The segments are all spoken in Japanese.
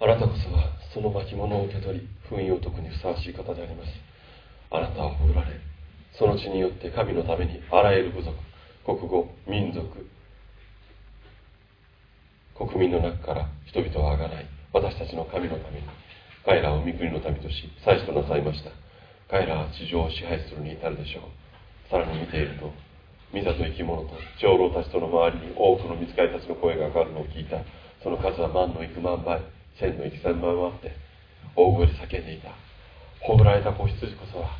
あなたこそはその巻物を受け取り封印を解くにふさわしい方であります。あなたは褒られその血によって神のためにあらゆる部族国語民族国民の中から人々をあがない私たちの神のために彼らを御国の民とし祭司となさいました。彼らは地上を支配するに至るでしょう。さらに見ていると御座と生き物と長老たちとの周りに多くの見つかりたちの声が上がるのを聞いた。その数は万の幾万倍。千の幾千万もあって大声で叫んでいた。褒られた子羊こそは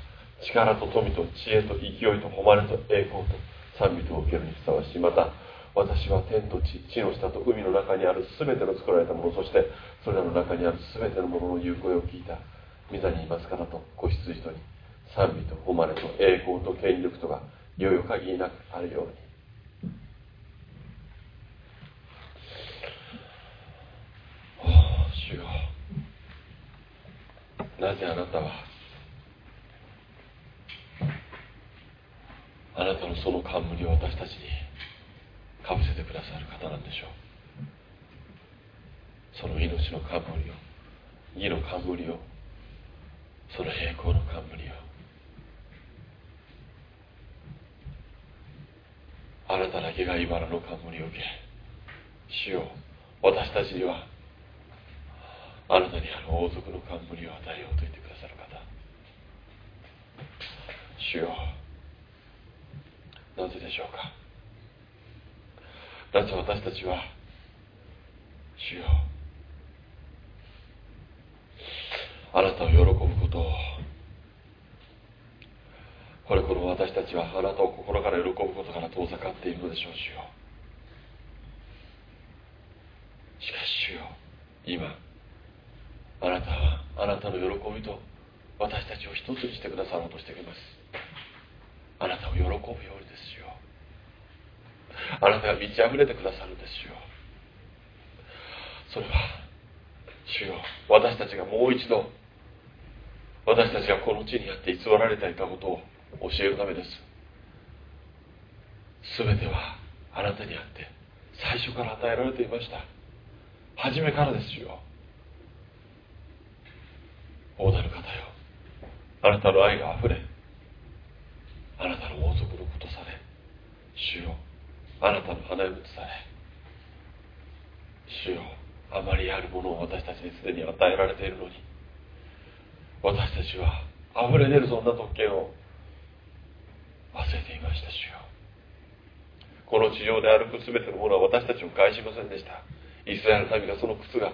力と富と知恵と勢いと誉れと栄光と賛美とを受けるにふさわしい。また私は天と地地の下と海の中にある全ての作られたものそしてそれらの中にある全てのものの言う声を聞いた。御座にいます方と子羊とに賛美と誉れと栄光と権力とがいよいよ限りなくあるように主よなぜあなたはあなたのその冠を私たちにかぶせてくださる方なんでしょう。その命の冠を義の冠をその栄光の冠を。あなただけが茨の冠を受け主よ私たちにはあなたにある王族の冠を与えようと言ってくださる方。主よ。なぜでしょうか。なぜ私たちは主よ。あなたを喜ぶこと。をこれこの私たちはあなたを心から喜ぶことから遠ざかっているのでしょう主よ。しかし主よ今あなたの喜びと私たちを一つにしてくださろうとしています。あなたを喜ぶようにですよ。あなたが満ち溢れてくださるんですよ。それは主よ私たちがもう一度私たちがこの地にあって偽られていたことを教えるためです。全てはあなたにあって最初から与えられていました。初めからですよ。大なる方よ。あなたの愛があふれあなたの王族のことされ主よあなたの花嫁とされ主よあまりあるものを私たちにすでに与えられているのに私たちは溢れ出るそんな特権を忘れていました主よ。この地上で歩く全てのものは私たちを返しませんでした。イスラエルの民がその靴が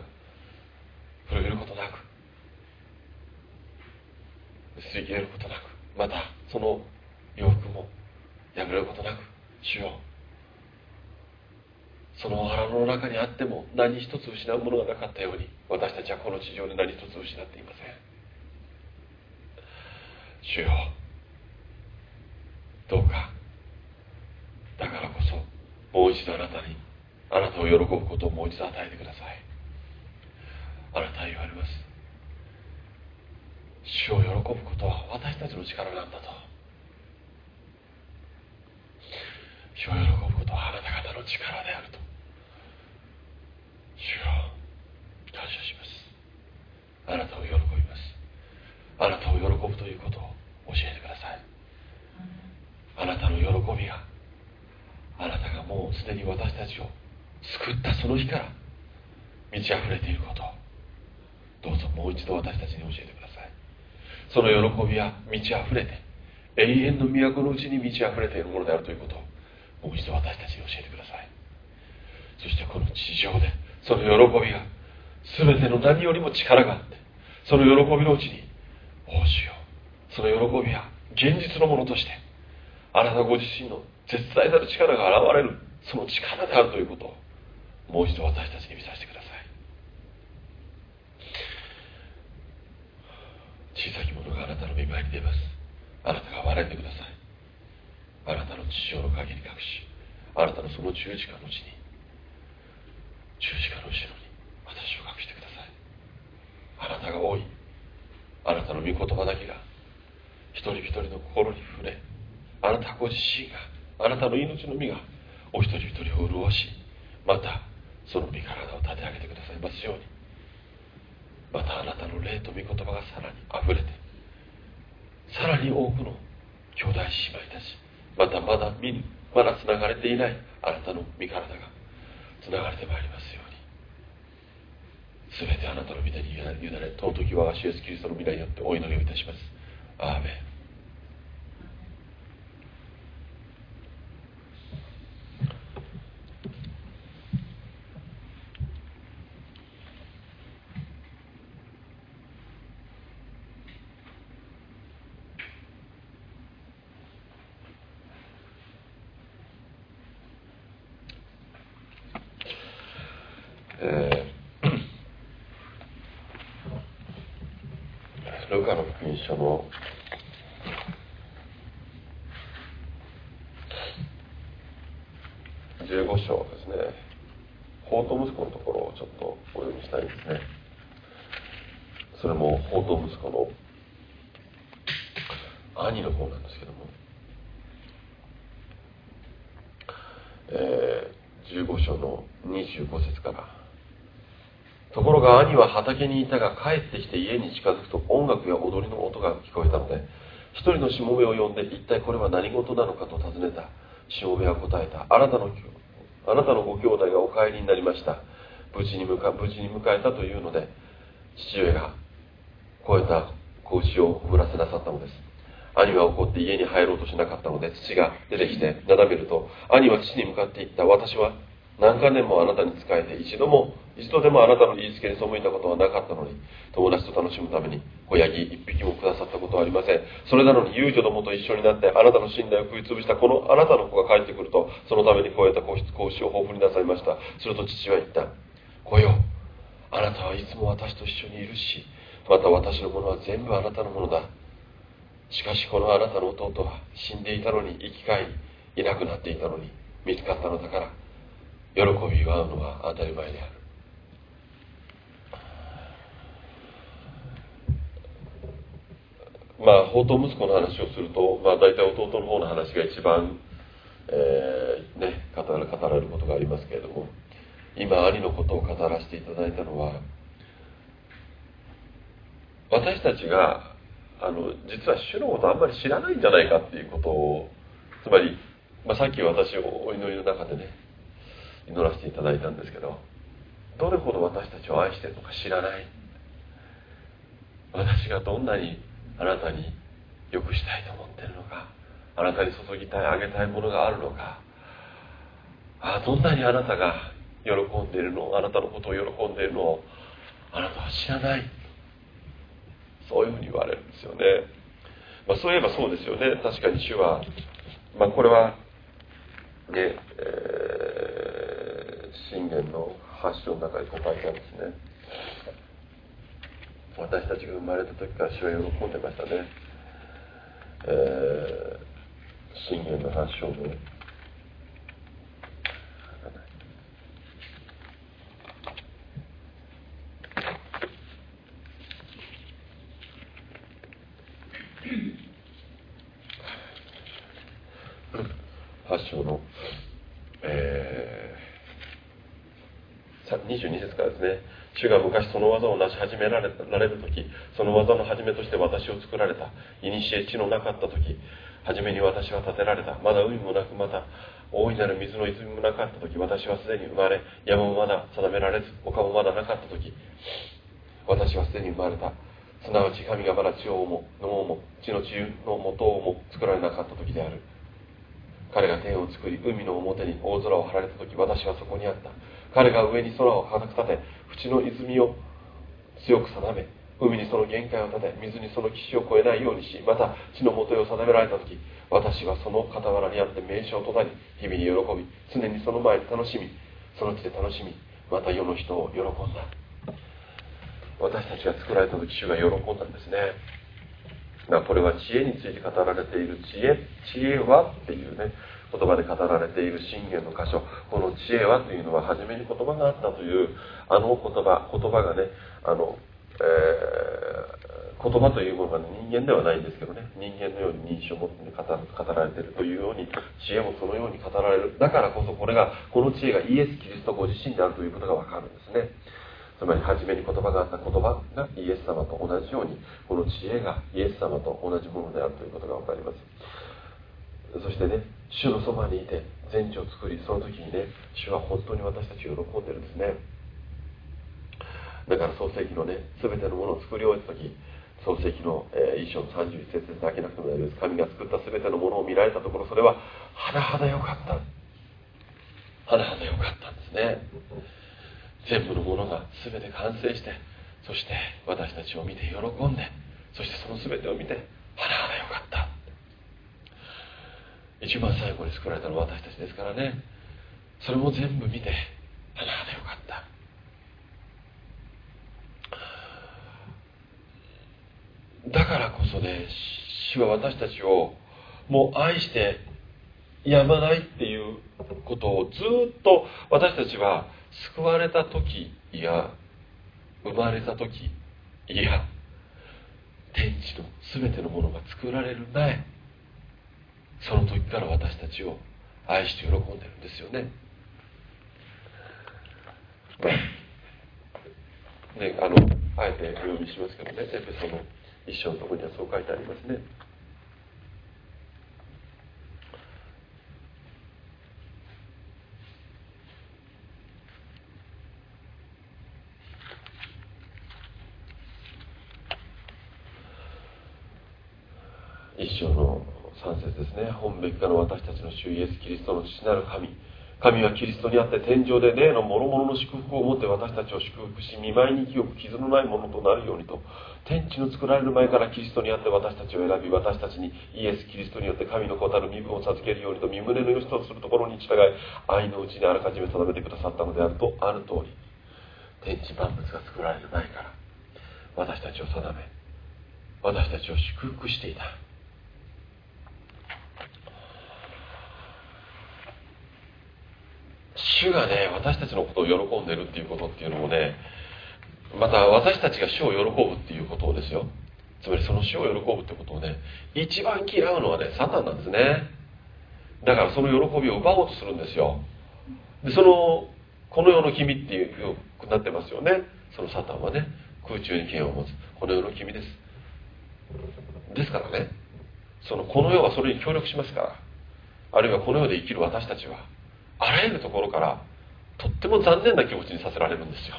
古びることなく薄い切れることなくまたその洋服も破れることなく主よ。その腹の中にあっても何一つ失うものがなかったように私たちはこの地上で何一つ失っていません。主よ。どうか。だからこそもう一度あなたにあなたを喜ぶことをもう一度与えてください。あなたは言われます。主を喜ぶことは私たちの力なんだと。主を喜ぶことはあなた方の力であると。主よ感謝します。あなたを喜びます。あなたを喜ぶということを教えてください。あなたの喜びがあなたがもうすでに私たちを救ったその日から満ち溢れていることをどうぞもう一度私たちに教えてください。その喜びは満ち溢れて永遠の都のうちに満ち溢れているものであるということをもう一度私たちに教えてください。そしてこの地上でその喜びが全ての何よりも力があってその喜びのうちにおしよその喜びは現実のものとしてあなたご自身の絶大なる力が現れるその力であるということをもう一度私たちに見させてください。小さきものがあなたの見舞いに出ます。あなたが笑んでください。あなたの地上の陰に隠しあなたのその十字架の地に十字架の後ろに私を隠してください。あなたが多い。あなたの御言葉だけが一人一人の心に触れあなたご自身があなたの命の実がお一人一人を潤しまたその身体を立て上げてくださいますように。またあなたの霊と御言葉がさらにあふれてさらに多くの兄弟姉妹たちまたまだまだつながれていないあなたの身体がつながれてまいりますように。全てあなたの御手に委ね尊き我が主イエスキリストの皆によってお祈りをいたします。アーメン書の15章ですね法と息子のところをちょっとお読みしたいんですねそれも法と息子の兄の方なんですけども、えー、15章の25節からところが兄は畑にいたが帰ってきて家に近づくと音楽や踊りの音が聞こえたので一人のしもべを呼んで一体これは何事なのかと尋ねた。しもべは答えた。あなたのあなたのご兄弟がお帰りになりました。無事に迎無事に迎えたというので父親が超えた子牛を振らせなさったのです。兄は怒って家に入ろうとしなかったので父が出てきてなだめると兄は父に向かって言った。私は何か年もあなたに仕えて一度も一度でもあなたの言いつけに背いたことはなかったのに友達と楽しむために子ヤギ一匹もくださったことはありません。それなのに遊女どもと一緒になってあなたの信頼を食い潰したこのあなたの子が帰ってくるとそのために超えた皇室講師を豊富になさいました。すると父は言った。子よあなたはいつも私と一緒にいるしまた私のものは全部あなたのものだ。しかしこのあなたの弟は死んでいたのに生き返りいなくなっていたのに見つかったのだから。喜び祝うのは当たり前である。まあ法と息子の話をすると、まあ、大体弟の方の話が一番、えー、ね、語ら語られることがありますけれども今兄のことを語らせていただいたのは私たちがあの実は主のことあんまり知らないんじゃないかっていうことをつまり、まあ、さっき私をお祈りの中でね祈らせていただいたんですけどどれほど私たちを愛してるのか知らない。私がどんなにあなたに良くしたいと思ってるのかあなたに注ぎたいあげたいものがあるのかあどんなにあなたが喜んでいるのあなたのことを喜んでいるのをあなたは知らない。そういうふうに言われるんですよね、まあ、そういえばそうですよね。確かに主は、まあ、これはね、えー信玄の発祥の中にこう書いてあるんですね。私たちが生まれた時から主は喜んでましたね、えー、信玄の発祥の発祥の、え22節からですね主が昔その技を成し始められられる時その技の始めとして私を作られた。古地のなかった時初めに私は建てられた。まだ海もなくまた大いなる水の泉もなかった時私はすでに生まれ山もまだ定められず丘もまだなかった時私はすでに生まれた。すなわち神がまだ地をも脳も地の地の元をも作られなかった時である。彼が天を作り海の表に大空を張られた時私はそこにあった。彼が上に空を固く立て淵の泉を強く定め海にその限界を立て水にその岸を越えないようにしまた地の元を定められた時私はその傍らにあって名称となり日々に喜び常にその前で楽しみその地で楽しみまた世の人を喜んだ。私たちが作られた時主が喜んだんですね、これは知恵について語られている知恵知恵は？っていうね。言葉で語られている信玄の箇所この知恵はというのは初めに言葉があったというあの言葉言葉がねあの、えー、言葉というものが、ね、人間ではないんですけどね人間のように認証を持って語語られているというように知恵もそのように語られる。だからこそこれがこの知恵がイエス・キリストご自身であるということがわかるんですね。つまり初めに言葉があった言葉がイエス様と同じようにこの知恵がイエス様と同じものであるということが分かります。そしてね主のそばにいて全地を作りその時にね主は本当に私たちを喜んでるんですね。だから創世記のね全てのものを作り終えた時創世記の、えー、一章の31節で開けなくても大丈夫です。神が作った全てのものを見られたところそれは甚だ良かった。甚だ良かったんですね。全部のものが全て完成してそして私たちを見て喜んでそしてその全てを見て甚だ良かった。一番最後に作られたのは私たちですからね。それも全部見て甚だ良かった。だからこそね主は私たちをもう愛してやまないっていうことをずっと私たちは救われた時いや生まれた時いや天地の全てのものが作られる前その時から私たちを愛して喜んでるんですよね。ねあのあえてお読みしますけどねエペソの一章のところにはそう書いてありますね。一章の3節ですね本べきかの私たちの主イエス・キリストの父なる神。神はキリストにあって天上で霊の諸々の祝福を持って私たちを祝福し見舞いに清く傷のないものとなるようにと。天地の作られる前からキリストにあって私たちを選び私たちにイエス・キリストによって神の子たる身分を授けるようにと身胸の良しとするところに従い愛のうちにあらかじめ定めてくださったのであるとある通り天地万物が作られる前から私たちを定め私たちを祝福していた。主がね私たちのことを喜んでるっていうことっていうのもねまた私たちが主を喜ぶっていうことをですよ。つまりその主を喜ぶってことをね一番嫌うのはねサタンなんですね。だからその喜びを奪おうとするんですよ。でそのこの世の君っていうふうになってますよね。そのサタンはね空中に剣を持つ。この世の君です。ですからねそのこの世はそれに協力しますから。あるいはこの世で生きる私たちはあらゆるところからとっても残念な気持ちにさせられるんですよ。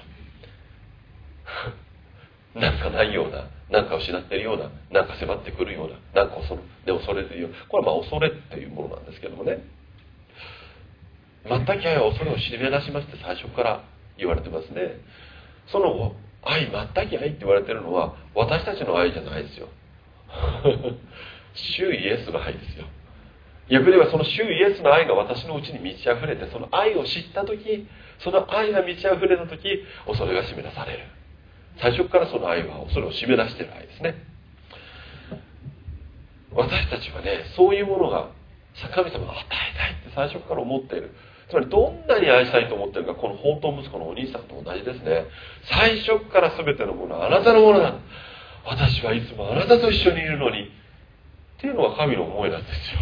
なんかないようななんか失ってるようななんか迫ってくるようななんか恐れで恐れているよこれはまあ恐れっていうものなんですけどもね。全く愛は恐れを締め出しますって最初から言われてますね。その愛全く愛って言われてるのは私たちの愛じゃないですよ。主イエスの愛ですよ。逆に言えばその主イエスの愛が私のうちに満ち溢れてその愛を知った時その愛が満ち溢れた時恐れが締め出される。最初からその愛は恐れを締め出している愛ですね。私たちはねそういうものが神様が与えたいって最初から思っている。つまりどんなに愛したいと思っているかこの宝刀息子のお兄さんと同じですね。最初から全てのものはあなたのものだ。私はいつもあなたと一緒にいるのに。っていうのが神の思いなんですよ。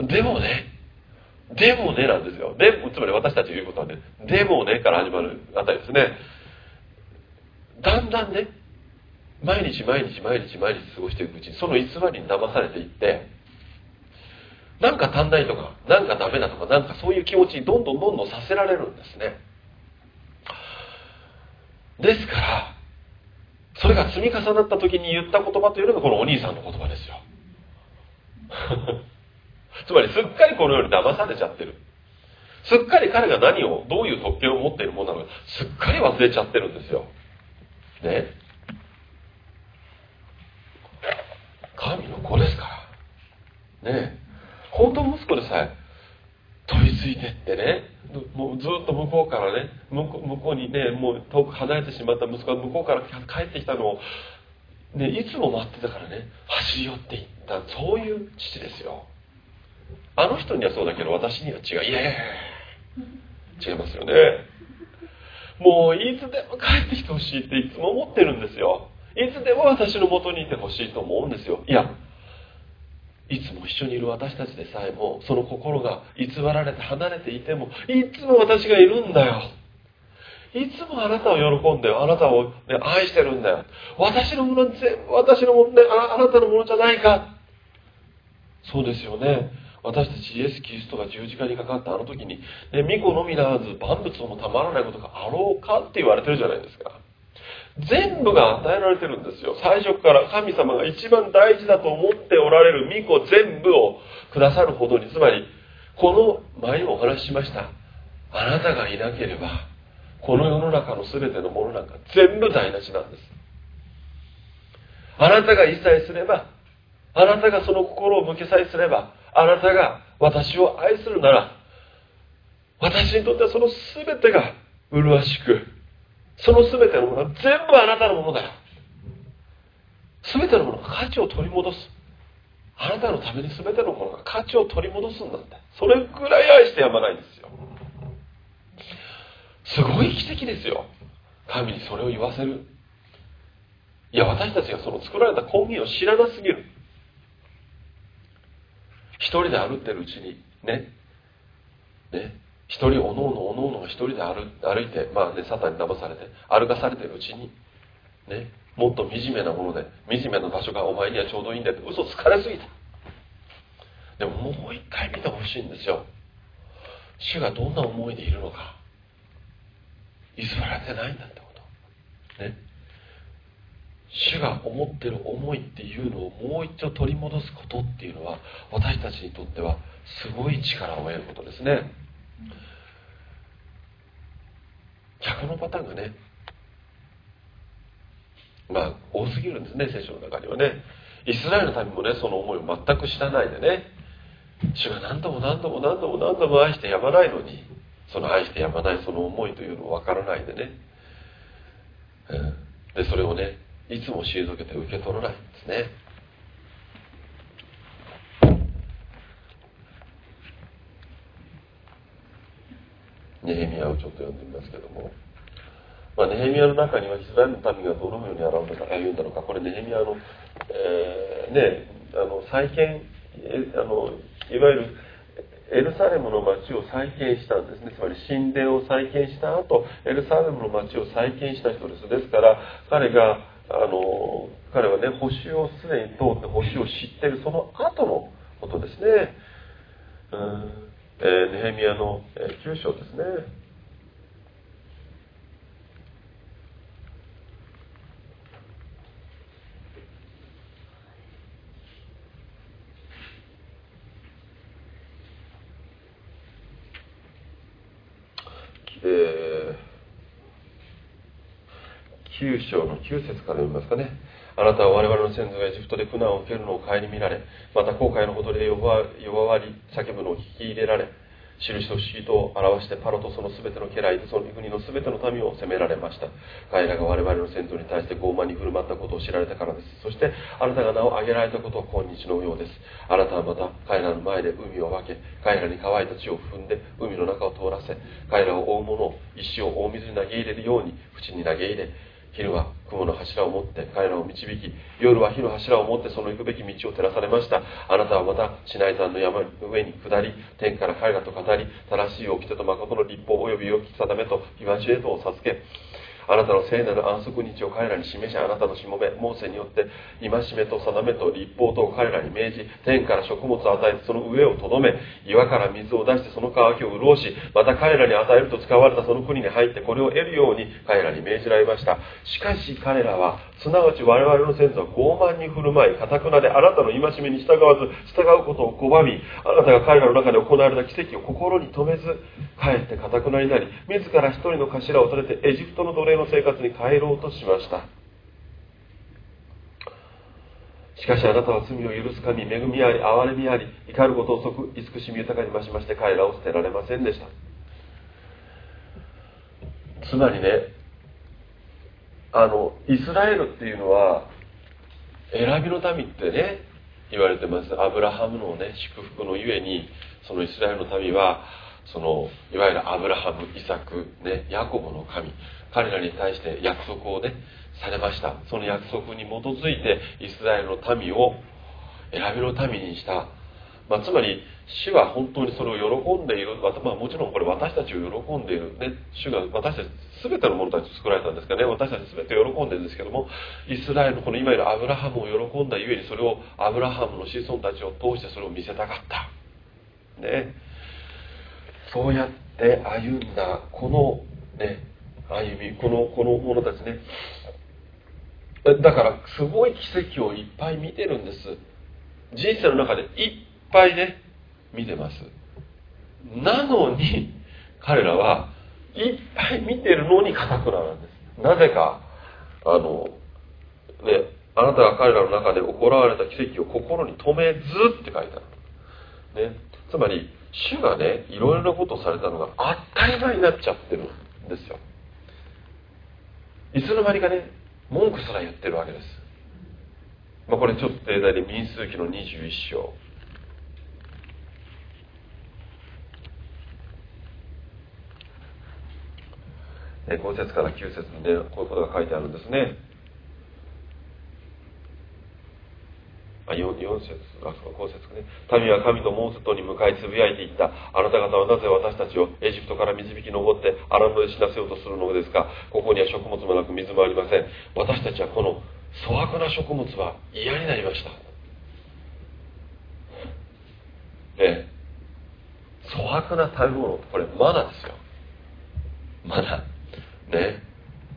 でもね、でもねなんですよ。でもつまり私たち言うことはね、でもねから始まるあたりですね。だんだんね、毎日毎日毎日毎日過ごしていくうちに、その偽りに騙されていって、なんか足んないとか、なんかダメだとか、なんかそういう気持ちにどんどんどんどんさせられるんですね。ですから、それが積み重なった時に言った言葉というのがこのお兄さんの言葉ですよ。つまりすっかりこのように騙されちゃってる。すっかり彼が何を、どういう特権を持っているものなのか、すっかり忘れちゃってるんですよ。ね？神の子ですから。ね？本当息子でさえ飛びついてってね、もうずっと向こうからね、向こ向こうにね、もう遠く離れてしまった息子が向こうから帰ってきたのを、ね、いつも待ってたからね、走り寄っていった、そういう父ですよ。あの人にはそうだけど私には違うい。やいや違いますよね。もういつでも帰ってきてほしいっていつも思ってるんですよ。いつでも私のもとにいてほしいと思うんですよ。いやいつも一緒にいる私たちでさえもその心が偽られて離れていてもいつも私がいるんだよ。いつもあなたを喜んであなたを、ね、愛してるんだよ。私のもの全部私のもの、ね、あなたのものじゃないか。そうですよね私たちイエス・キリストが十字架にかかったあの時に、ね、巫女のみならず万物をもたまらないことがあろうかって言われてるじゃないですか。全部が与えられてるんですよ。最初から神様が一番大事だと思っておられる巫女全部をくださるほどにつまりこの前にもお話ししました。あなたがいなければこの世の中の全てのものなんか全部台無しなんです。あなたが一切すればあなたがその心を向けさえすればあなたが私を愛するなら私にとってはその全てが麗しくその全てのものは全部あなたのものだよ。全てのものが価値を取り戻す。あなたのために全てのものが価値を取り戻すんだって。それぐらい愛してやまないんですよ。すごい奇跡ですよ。神にそれを言わせる。いや私たちがその作られた根源を知らなすぎる。一人で歩ってるうちにね。ね。一人おのおのおのおのが一人で歩歩いて、まあね、サタンに騙されて歩かされてるうちに、ね、もっと惨めなもので惨めな場所がお前にはちょうどいいんだって嘘つかれすぎた。でももう一回見てほしいんですよ。主がどんな思いでいるのか。偽られてないんだってこと。ね。主が思ってる思いっていうのをもう一度取り戻すことっていうのは私たちにとってはすごい力を得ることですね。逆のパターンがねまあ多すぎるんですね聖書の中にはね。イスラエルの民もねその思いを全く知らないでね主が何度も何度も何度も何度も愛してやまないのにその愛してやまないその思いというのを分からないでね、うん、でそれをねいつも退けて受け取らないんですね。ネヘミヤをちょっと読んでみますけども、まあ、ネヘミヤの中にはイスラエルの民がどのように歩んだか歩んだのか。これネヘミヤの、えー、ねあの再建あのいわゆるエルサレムの町を再建したんですね。つまり神殿を再建した後エルサレムの町を再建した人です。ですから彼があの彼はね星をすでに通って星を知っているその後のことですねうんえー、ネヘミヤの、えー、9章ですね。えー、9章の9節から読みますかね。あなたは我々の先祖がエジプトで苦難を受けるのを顧みられ、また後悔のほどで弱わり叫ぶのを聞き入れられ、印と不思議と表してパロとその全ての家来とその国の全ての民を責められました。彼らが我々の先祖に対して傲慢に振る舞ったことを知られたからです。そしてあなたが名を挙げられたことは今日のようです。あなたはまた彼らの前で海を分け彼らに乾いた地を踏んで海の中を通らせ彼らを追う者を石を大水に投げ入れるように淵に投げ入れ昼は雲の柱を持って彼らを導き夜は火の柱を持ってその行くべき道を照らされました。あなたはまたシナイ山の山の上に下り天から彼らと語り正しい掟と誠の立法及び良き定めと東へとを授け。あなたの聖なる安息日を彼らに示しあなたのしもべモーセによって戒めと定めと立法と彼らに命じ天から食物を与えてその上をとどめ岩から水を出してその渇きを潤しまた彼らに与えると使われたその国に入ってこれを得るように彼らに命じられました。しかし彼らはすなわち我々の先祖は傲慢に振る舞いかたくなであなたの戒めに従わず従うことを拒みあなたが彼らの中で行われた奇跡を心に留めずかえってかたくなになり自ら一人の頭を取れてエジプトの奴隷の生活に帰ろうとしました。しかしあなたは罪を許す神恵みあり憐れみあり怒ることを即慈しみ豊かに増しまして彼らを捨てられませんでした。つまりねあのイスラエルっていうのは選びの民ってね言われてます。アブラハムのね祝福のゆえにそのイスラエルの民はそのいわゆるアブラハムイサク、ね、ヤコブの神。彼らに対して約束をねされました。その約束に基づいてイスラエルの民を選びの民にした、まあ、つまり主は本当にそれを喜んでいる、まあ、もちろんこれ私たちを喜んでいる、ね、主が私たち全ての者たちを作られたんですかね。私たち全て喜んでるんですけどもイスラエルのこのいわゆるアブラハムを喜んだゆえにそれをアブラハムの子孫たちを通してそれを見せたかった。ね。そうやって歩んだこのね歩みこのこの者たちね。だからすごい奇跡をいっぱい見てるんです。人生の中でいっぱいね見てます。なのに彼らはいっぱい見てるのにかたくななんです。なぜかあのねあなたが彼らの中で行われた奇跡を心に留めずって書いてある、ね、つまり主がねいろいろなことをされたのが当たり前になっちゃってるんですよ。いつの間にかね文句すら言ってるわけです、まあ、これちょっと例題で民数記の21章。5節から9節にねこういうことが書いてあるんですね。あ 4, 4節あそう5節ね。民は神と申すとに向かいつぶやいていった。あなた方はなぜ私たちをエジプトから導き上ってアラムで死なせようとするのですか。ここには食物もなく水もありません。私たちはこの粗悪な食物は嫌になりました。ね粗悪な食べ物これマナですよ。マナ。ね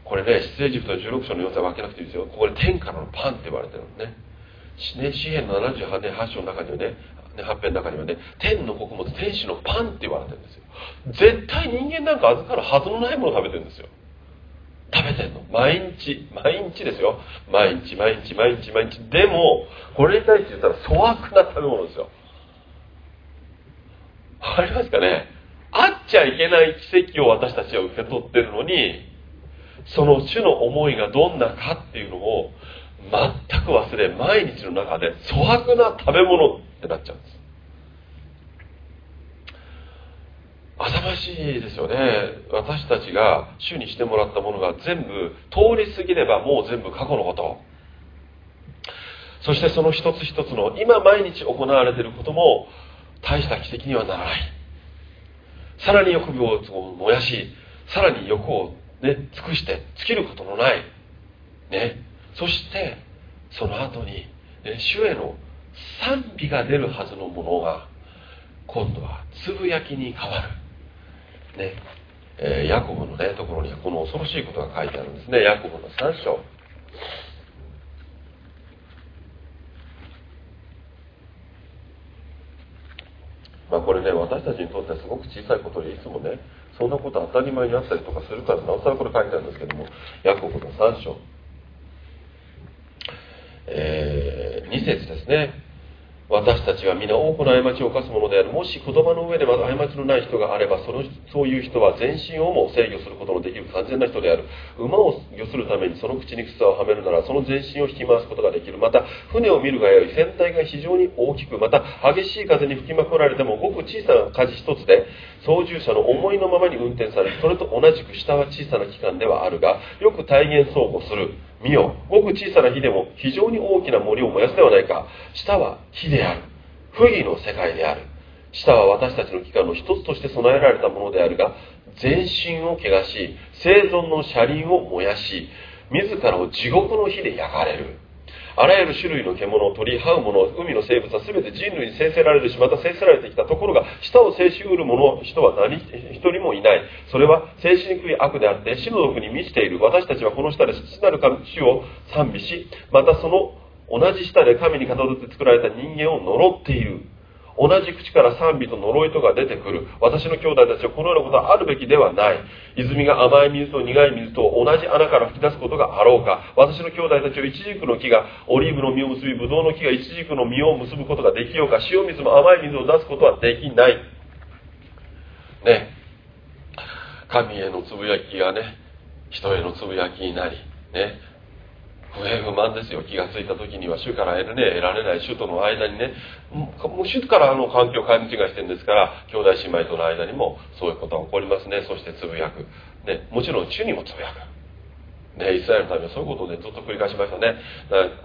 これね出エジプト16章の4節は分けなくていいですよ。ここで天下のパンって言われてるのね。ね詩篇の78年8章の中にはね8編の中にはね天の穀物天使のパンって言われてるんですよ。絶対人間なんか預かるはずのないものを食べてるんですよ。食べてんの。毎日。毎日ですよ。毎日毎日毎日毎日。でもこれに対して言ったら粗悪な食べ物ですよ。わかりますかね？あっちゃいけない奇跡を私たちは受け取ってるのにその主の思いがどんなかっていうのを全く忘れ毎日の中で粗悪な食べ物ってなっちゃうんです。浅ましいですよね。私たちが主にしてもらったものが全部通り過ぎればもう全部過去のこと。そしてその一つ一つの今毎日行われていることも大した奇跡にはならない。さらに欲病を燃やしさらに欲を、ね、尽くして尽きることのない、ね、そしてその後に、主への賛美が出るはずのものが今度はつぶやきに変わる、ね。えー、ヤコブの、ね、ところにはこの恐ろしいことが書いてあるんですね。ヤコブの3章。まあこれね私たちにとってはすごく小さいことでいつもねそんなこと当たり前にあったりとかするからなおさらこれ書いてあるんですけどもヤコブの3章。えー、2節ですね。私たちは皆多くの過ちを犯すものである。もし言葉の上でまだ過ちのない人があればそのそういう人は全身をも制御することのできる。完全な人である。馬を御するためにその口に草をはめるならその全身を引き回すことができる。また船を見るがより船体が非常に大きくまた激しい風に吹きまくられてもごく小さな舵一つで操縦者の思いのままに運転される。それと同じく下は小さな機関ではあるがよく体現相互する。見よ。ごく小さな火でも非常に大きな森を燃やすではないか。舌は火である。不義の世界である。舌は私たちの器官の一つとして備えられたものであるが全身を汚し生存の車輪を燃やし自らを地獄の火で焼かれる。あらゆる種類の獣、鳥、這う者、海の生物は全て人類に制せられるし、また制せられてきたところが、舌を制しうる者、人は何一人もいない。それは制しにくい悪であって、死の毒に満ちている。私たちはこの舌で父なる神主を賛美し、またその同じ舌で神にかたどって作られた人間を呪っている。同じ口から賛美と呪いとが出てくる。私の兄弟たちはこのようなことはあるべきではない。泉が甘い水と苦い水と同じ穴から吹き出すことがあろうか。私の兄弟たちをイチジクの木がオリーブの実を結び、ブドウの木がイチジクの実を結ぶことができようか。塩水も甘い水を出すことはできない。ね。神へのつぶやきがね、人へのつぶやきになり、ね。不平不満ですよ。気がついた時には主から得,、ね、得られない主との間にねもう主からあの環境を勘違いしてるんですから兄弟姉妹との間にもそういうことが起こりますね。そしてつぶやく、ね、もちろん主にもつぶやく。ね、イスラエルのためはそういうことをずっと繰り返しましたね。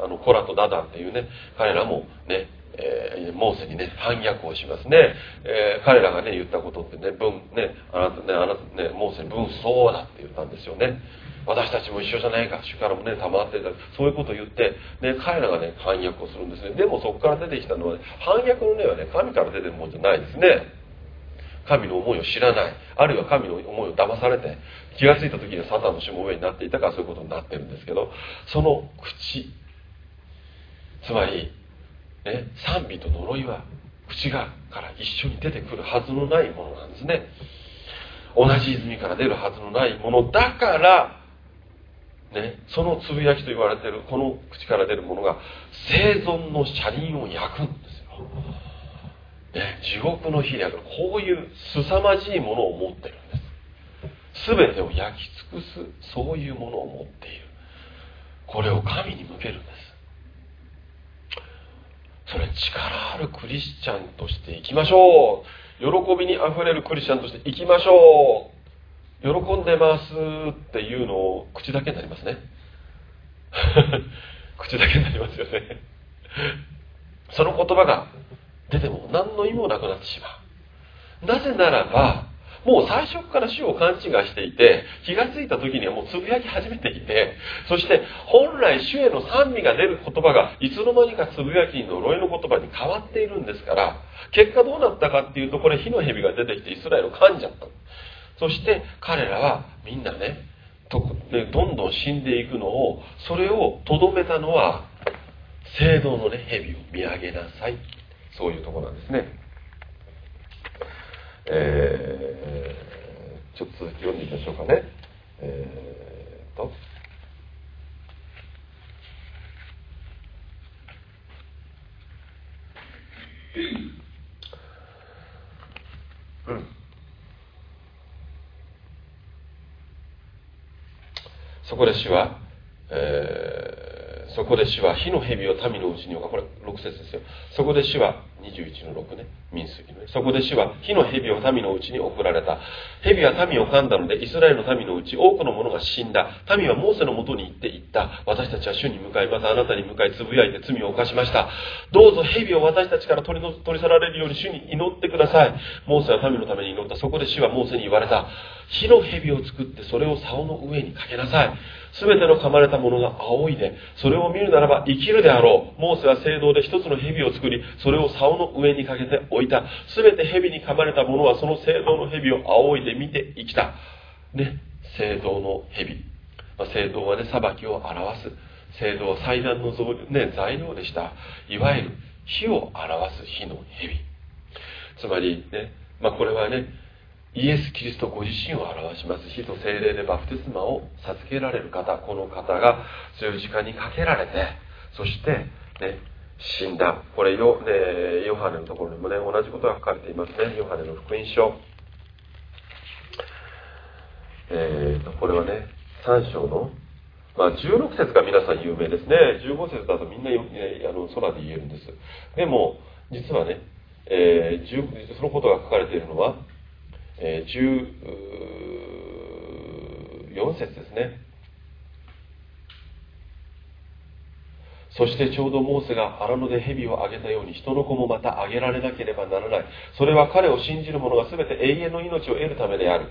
あのコラとダダンっていうね彼らもねえー、モーセにね反逆をしますね、えー、彼らがね言ったことってね文ねあなたねあなたねモーセに分相だって言ったんですよね。私たちも一緒じゃないか。主からもね賜ってた。そういうことを言って、ね、彼らがね反逆をするんですね。でもそこから出てきたのは、ね、反逆の根はね神から出てるもんじゃないですね。神の思いを知らない。あるいは神の思いを騙されて気が付いた時にはサタンのしも上になっていたからそういうことになってるんですけどその口つまり、ね、賛美と呪いは口がから一緒に出てくるはずのないものなんですね。同じ泉から出るはずのないものだからね、そのつぶやきと言われているこの口から出るものが生存の車輪を焼くんですよ、ね、地獄の火であるこういう凄まじいものを持ってるんです。全てを焼き尽くすそういうものを持っている。これを神に向けるんです。それ力あるクリスチャンとしていきましょう。喜びにあふれるクリスチャンとしていきましょう。喜んでますっていうのを口だけになりますね。口だけになりますよね。その言葉が出ても何の意味もなくなってしまう。なぜならばもう最初から主を勘違いしていて気がついた時にはもうつぶやき始めていてそして本来主への賛美が出る言葉がいつの間にかつぶやきに呪いの言葉に変わっているんですから結果どうなったかっていうとこれ火の蛇が出てきてイスラエルを噛んじゃった。そして彼らはみんなねどんどん死んでいくのをそれをとどめたのは聖堂のね蛇を見上げなさい。そういうとこなんですね。えー、ちょっと続き読んでみましょうかね。えー、と。うん。そこで主は、えー、そこで主は火の蛇を民のうちに置かこれ6節ですよ。そこで主は21の6ね。民数記のそこで主は火の蛇を民のうちに送られた。蛇は民を噛んだのでイスラエルの民のうち多くの者が死んだ。民はモーセのもとに行って言った。私たちは主に向かいまたあなたに向かいつぶやいて罪を犯しました。どうぞ蛇を私たちから取り取り去られるように主に祈ってください。モーセは民のために祈った。そこで主はモーセに言われた。火の蛇を作ってそれを竿の上にかけなさい。すべての噛まれたものが青いでそれを見るならば生きるであろう。モーセは聖堂で一つの蛇を作りそれを竿の上にかけて置いた。すべて蛇に噛まれたものはその聖堂の蛇を仰いで見て生きた。ね聖堂の蛇、まあ、聖堂はね裁きを表す。聖堂は祭壇の、ね、材料でした。いわゆる火を表す火の蛇。つまりね、まあ、これはねイエス・キリストご自身を表します。火と精霊でバプテスマを授けられる方この方が十字架にかけられてそして、ね、死んだ。これヨ,、ね、ヨハネのところにもね同じことが書かれていますね。ヨハネの福音書。えーと、これはね3章の、まあ、16節が皆さん有名ですね。15節だとみんなよ、あの空で言えるんです。でも実はね、えー、そのことが書かれているのはえ、14節ですね。そしてちょうどモーセが荒野で蛇をあげたように人の子もまたあげられなければならない。それは彼を信じる者が全て永遠の命を得るためである。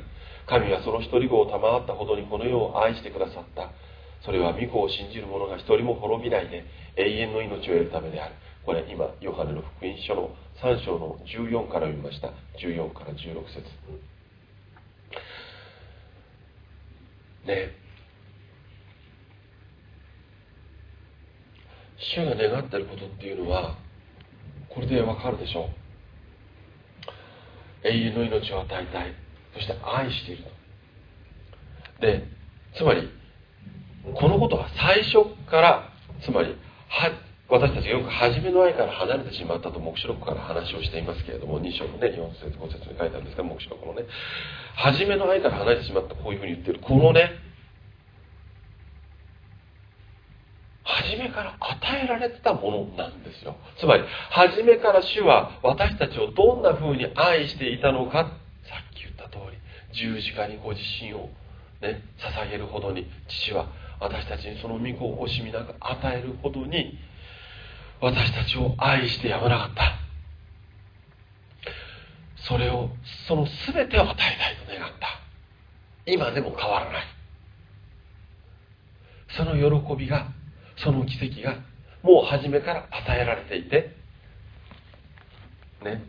神はその一人子を賜ったほどにこの世を愛してくださった。それは御子を信じる者が一人も滅びないで永遠の命を得るためである。これ今ヨハネの福音書の3章の14から読みました。14から16節。ね。主が願っていることっていうのはこれでわかるでしょう。永遠の命を与えたい。そして愛していると。でつまりこのことは最初からつまりは私たちがよく初めの愛から離れてしまったと黙示録から話をしていますけれども2章のね4節5節に書いてあるんですが黙示録のね。初めの愛から離れてしまったこういうふうに言ってる。このね初めから与えられてたものなんですよ。つまり初めから主は私たちをどんなふうに愛していたのか。さっき言った通り十字架にご自身をね捧げるほどに父は私たちにその御子を惜しみなく与えるほどに私たちを愛してやまなかった。それをその全てを与えたいと願った。今でも変わらない。その喜びがその奇跡がもう初めから与えられていて。ね。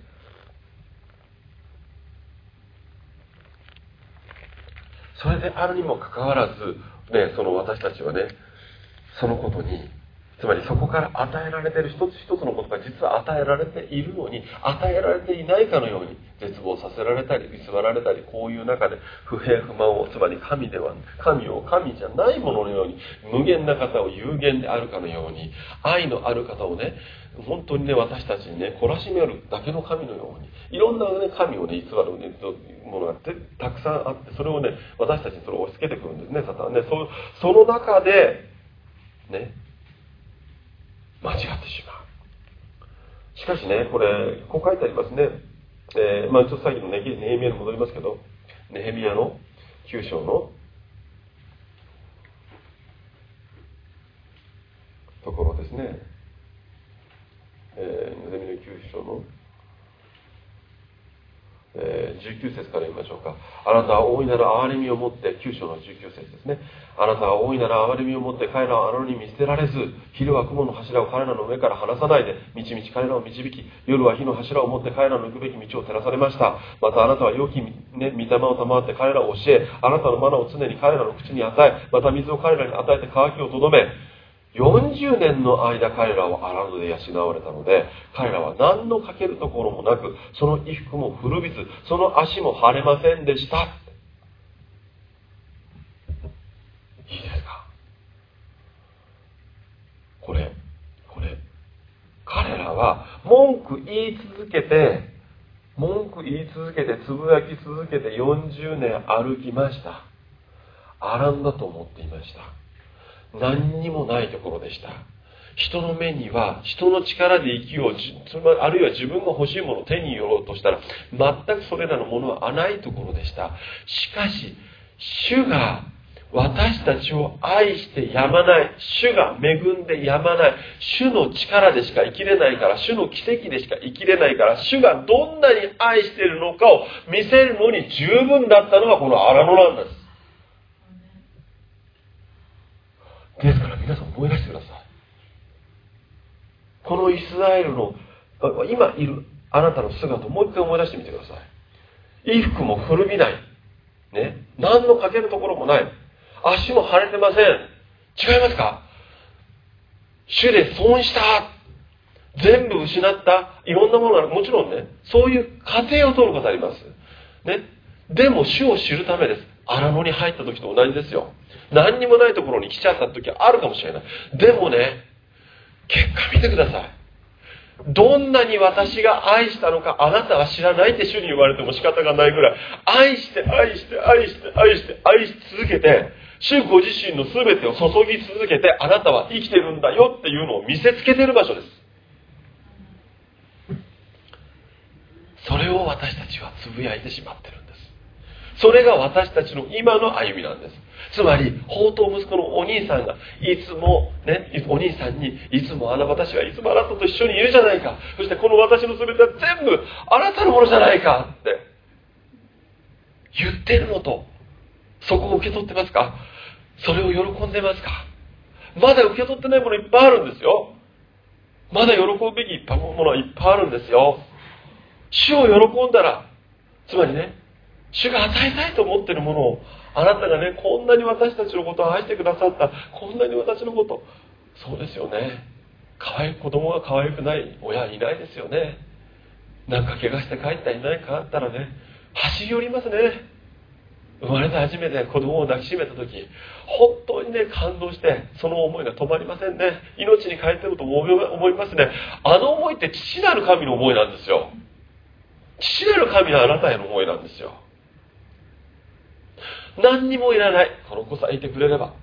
それであるにもかかわらず、ね、その私たちはねそのことにつまりそこから与えられている一つ一つのことが実は与えられているのに与えられていないかのように絶望させられたり偽られたりこういう中で不平不満をつまり神では神を神じゃないもののように無限な方を有限であるかのように愛のある方をね本当にね私たちにね懲らしめるだけの神のようにいろんな、ね、神をね偽る、ね、ものがたくさんあってそれをね私たちにそれを押し付けてくるんですねサタンね。そその中でね間違ってしまう。しかしねこれこう書いてありますね、えー、まあ、ちょっとさっきのネヘミヤに戻りますけどネヘミヤの9章のところですね、えー、ネヘミヤの9章のえー、19節から読みましょうか。あなたは大いなる憐れみを持って、9章の19節ですね。あなたは大いなる憐れみを持って彼らを荒野に見捨てられず、昼は雲の柱を彼らの上から離さないで、みちみち彼らを導き、夜は火の柱を持って彼らの行くべき道を照らされました。またあなたは良き、ね、御霊を賜って彼らを教え、あなたのマナを常に彼らの口に与え、また水を彼らに与えて渇きをとどめ、40年の間彼らを荒野で養われたので彼らは何のかけるところもなくその衣服も古びずその足も腫れませんでした。いいですか？これこれ彼らは文句言い続けて文句言い続けてつぶやき続けて40年歩きました。荒んだと思っていました。何にもないところでした。人の目には人の力で生きようあるいは自分が欲しいものを手に入れようとしたら全くそれらのものはないところでした。しかし主が私たちを愛してやまない主が恵んでやまない主の力でしか生きれないから主の奇跡でしか生きれないから主がどんなに愛しているのかを見せるのに十分だったのがこの荒野なんですから皆さん思い出してくださいこのイスラエルの今いるあなたの姿をもう一回思い出してみてください。衣服も古びない。ね。何のかけるところもない。足も腫れてません。違いますか？主で損した。全部失った。いろんなものがもちろんねそういう過程を取ることあります。ね。でも主を知るためです。荒野に入った時と同じですよ。何にもないところに来ちゃった時あるかもしれない。でもね結果見てください。どんなに私が愛したのかあなたは知らないって主に言われても仕方がないぐらい。愛して愛して愛して愛して愛し続けて主ご自身の全てを注ぎ続けてあなたは生きてるんだよっていうのを見せつけてる場所です。それを私たちはつぶやいてしまってるんです。それが私たちの今の歩みなんですつまり、宝刀息子のお兄さんが、いつも、ね、お兄さんに、いつもあな私はいつもあなたと一緒にいるじゃないか。そしてこの私の全ては全部あなたのものじゃないかって言ってるのと、そこを受け取ってますか？それを喜んでますか？まだ受け取ってないものいっぱいあるんですよ。まだ喜ぶべきものはいっぱいあるんですよ。主を喜んだら、つまりね、主が与えたいと思ってるものをあなたがねこんなに私たちのことを愛してくださったこんなに私のことそうですよね。可愛い子供が可愛くない親いないですよね。なんか怪我して帰ったいないかあったらね走り寄りますね。生まれて初めて子供を抱きしめた時本当にね感動してその思いが止まりませんね。命に変えてると思いますね。あの思いって父なる神の思いなんですよ。父なる神のあなたへの思いなんですよ。何にもいらない。この子さえいてくれれば。